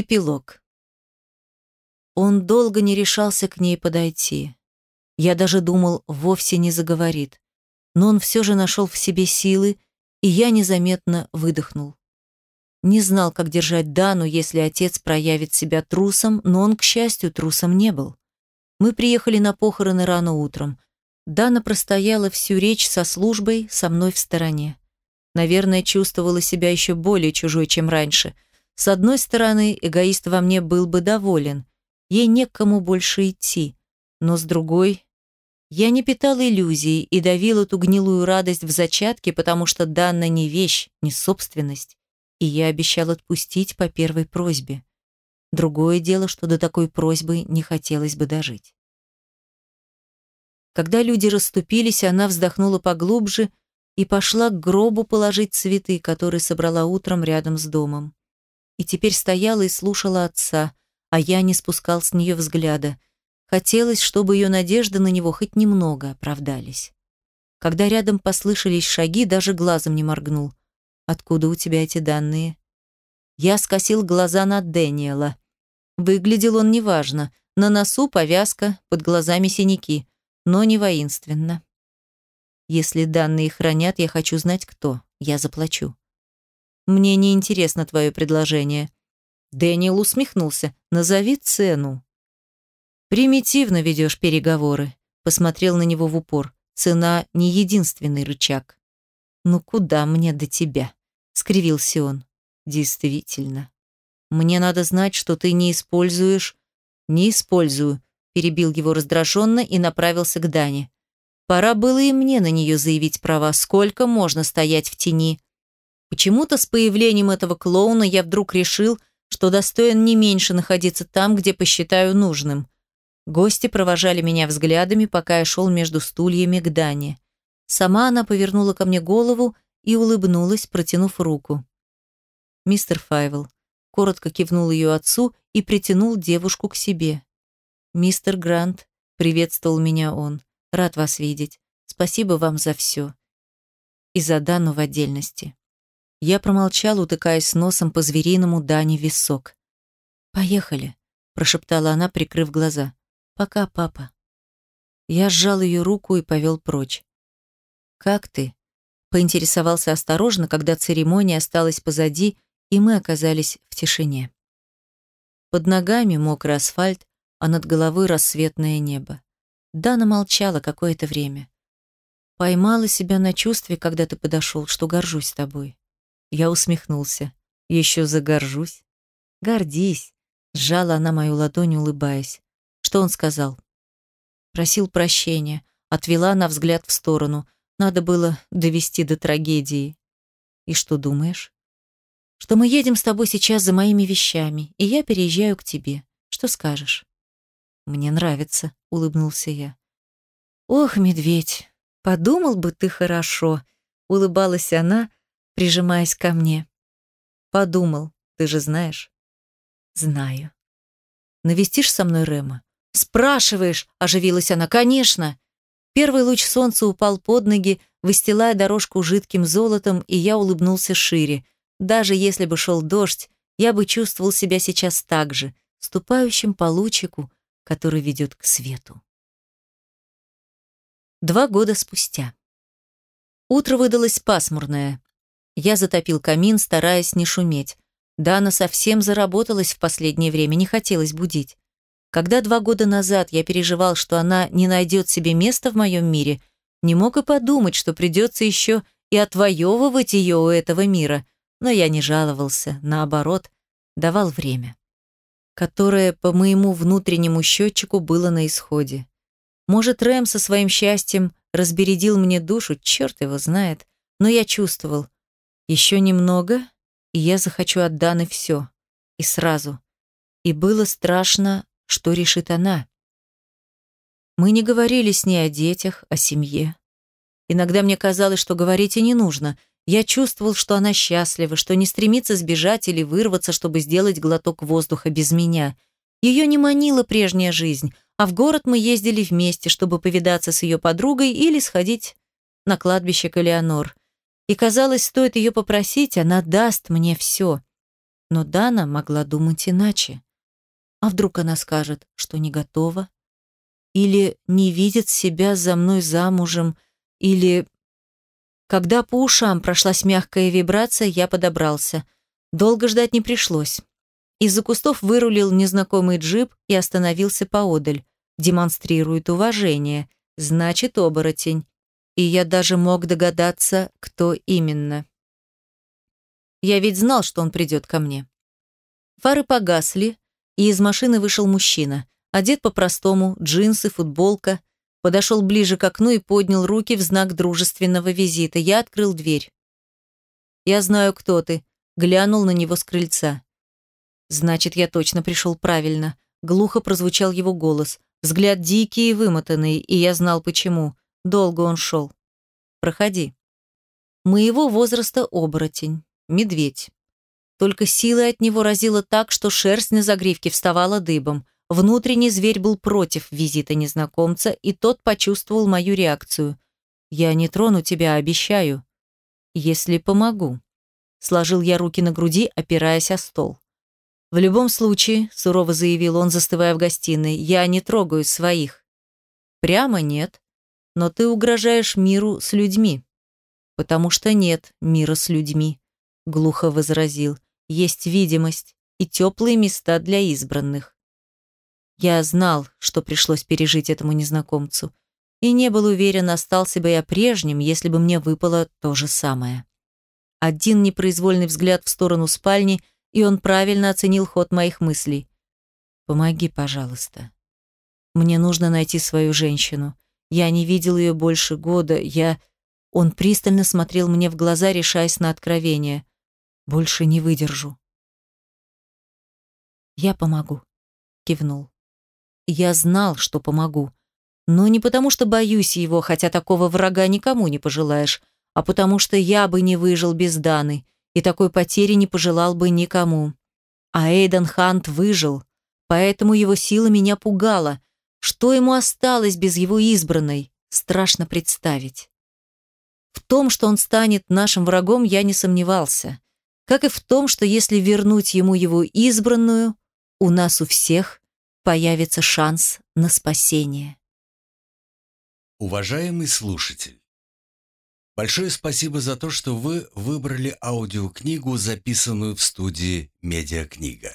Эпилог. Он долго не решался к ней подойти. Я даже думал, вовсе не заговорит. Но он все же нашел в себе силы, и я незаметно выдохнул. Не знал, как держать Дану, если отец проявит себя трусом, но он, к счастью, трусом не был. Мы приехали на похороны рано утром. Дана простояла всю речь со службой, со мной в стороне. Наверное, чувствовала себя еще более чужой, чем раньше – с одной стороны, эгоист во мне был бы доволен. Ей некому больше идти. Но с другой, я не питал иллюзий и давил эту гнилую радость в зачатке, потому что данная не вещь, не собственность. И я обещал отпустить по первой просьбе. Другое дело, что до такой просьбы не хотелось бы дожить. Когда люди расступились, она вздохнула поглубже и пошла к гробу положить цветы, которые собрала утром рядом с домом и теперь стояла и слушала отца, а я не спускал с нее взгляда. Хотелось, чтобы ее надежды на него хоть немного оправдались. Когда рядом послышались шаги, даже глазом не моргнул. «Откуда у тебя эти данные?» Я скосил глаза на Дэниела. Выглядел он неважно. На носу повязка, под глазами синяки, но не воинственно. Если данные хранят, я хочу знать, кто. Я заплачу. Мне не интересно твое предложение. Дэниел усмехнулся. Назови цену. Примитивно ведешь переговоры. Посмотрел на него в упор. Цена не единственный рычаг. Ну куда мне до тебя? Скривился он. Действительно. Мне надо знать, что ты не используешь... Не использую. Перебил его раздраженно и направился к Дане. Пора было и мне на нее заявить права. Сколько можно стоять в тени? Почему-то с появлением этого клоуна я вдруг решил, что достоин не меньше находиться там, где посчитаю нужным. Гости провожали меня взглядами, пока я шел между стульями к Дане. Сама она повернула ко мне голову и улыбнулась, протянув руку. «Мистер Файвел», коротко кивнул ее отцу и притянул девушку к себе. «Мистер Грант», — приветствовал меня он, — «рад вас видеть. Спасибо вам за все. И за Дану в отдельности». Я промолчал, утыкаясь носом по звериному Дане в висок. «Поехали», — прошептала она, прикрыв глаза. «Пока, папа». Я сжал ее руку и повел прочь. «Как ты?» — поинтересовался осторожно, когда церемония осталась позади, и мы оказались в тишине. Под ногами мокрый асфальт, а над головой рассветное небо. Дана молчала какое-то время. Поймала себя на чувстве, когда ты подошел, что горжусь тобой. Я усмехнулся. Еще загоржусь. Гордись. Сжала она мою ладонь, улыбаясь. Что он сказал? Просил прощения. Отвела на взгляд в сторону. Надо было довести до трагедии. И что думаешь? Что мы едем с тобой сейчас за моими вещами, и я переезжаю к тебе. Что скажешь? Мне нравится, улыбнулся я. Ох, медведь, подумал бы ты хорошо, улыбалась она, прижимаясь ко мне. Подумал, ты же знаешь. Знаю. Навестишь со мной Рема? Спрашиваешь, оживилась она. Конечно. Первый луч солнца упал под ноги, выстилая дорожку жидким золотом, и я улыбнулся шире. Даже если бы шел дождь, я бы чувствовал себя сейчас так же, ступающим по лучику, который ведет к свету. Два года спустя. Утро выдалось пасмурное. Я затопил камин, стараясь не шуметь. Дана совсем заработалась в последнее время, не хотелось будить. Когда два года назад я переживал, что она не найдет себе места в моем мире, не мог и подумать, что придется еще и отвоевывать ее у этого мира. Но я не жаловался, наоборот, давал время, которое по моему внутреннему счетчику было на исходе. Может, Рэм со своим счастьем разбередил мне душу, черт его знает, но я чувствовал, еще немного, и я захочу от Даны все. И сразу. И было страшно, что решит она. Мы не говорили с ней о детях, о семье. Иногда мне казалось, что говорить и не нужно. Я чувствовал, что она счастлива, что не стремится сбежать или вырваться, чтобы сделать глоток воздуха без меня. Ее не манила прежняя жизнь, а в город мы ездили вместе, чтобы повидаться с ее подругой или сходить на кладбище к Элеонор. И казалось, стоит ее попросить, она даст мне все. Но Дана могла думать иначе. А вдруг она скажет, что не готова? Или не видит себя за мной замужем? Или... Когда по ушам прошлась мягкая вибрация, я подобрался. Долго ждать не пришлось. Из-за кустов вырулил незнакомый джип и остановился поодаль. Демонстрирует уважение. Значит, оборотень. И я даже мог догадаться, кто именно. Я ведь знал, что он придет ко мне. Фары погасли, и из машины вышел мужчина. Одет по-простому, джинсы, футболка. Подошел ближе к окну и поднял руки в знак дружественного визита. Я открыл дверь. «Я знаю, кто ты», — глянул на него с крыльца. «Значит, я точно пришел правильно». Глухо прозвучал его голос. Взгляд дикий и вымотанный, и я знал почему. Долго он шел. «Проходи». Моего возраста оборотень. Медведь. Только силой от него разило так, что шерсть на загривке вставала дыбом. Внутренний зверь был против визита незнакомца, и тот почувствовал мою реакцию. «Я не трону тебя, обещаю. Если помогу». Сложил я руки на груди, опираясь о стол. «В любом случае», — сурово заявил он, застывая в гостиной, «я не трогаю своих». «Прямо нет. Но ты угрожаешь миру с людьми». «Потому что нет мира с людьми», глухо возразил. Есть видимость и теплые места для избранных. Я знал, что пришлось пережить этому незнакомцу, и не был уверен, остался бы я прежним, если бы мне выпало то же самое. Один непроизвольный взгляд в сторону спальни, и он правильно оценил ход моих мыслей. «Помоги, пожалуйста. Мне нужно найти свою женщину. Я не видел ее больше года. Я...» Он пристально смотрел мне в глаза, решаясь на откровение. Больше не выдержу. Я помогу, кивнул. Я знал, что помогу. Но не потому, что боюсь его, хотя такого врага никому не пожелаешь, а потому что я бы не выжил без Даны, и такой потери не пожелал бы никому. А Эйден Хант выжил, поэтому его сила меня пугала. Что ему осталось без его избранной, страшно представить. В том, что он станет нашим врагом, я не сомневался как и в том, что если вернуть ему его избранную, у нас у всех появится шанс на спасение. Уважаемый слушатель, большое спасибо за то, что вы выбрали аудиокнигу, записанную в студии «Медиакнига».